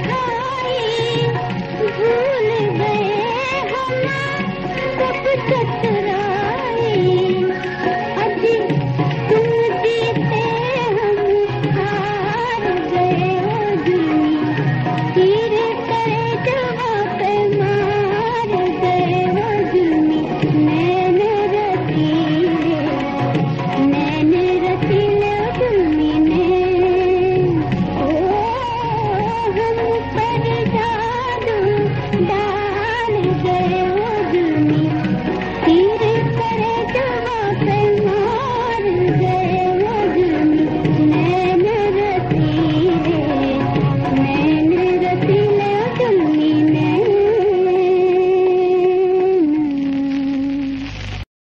Hey!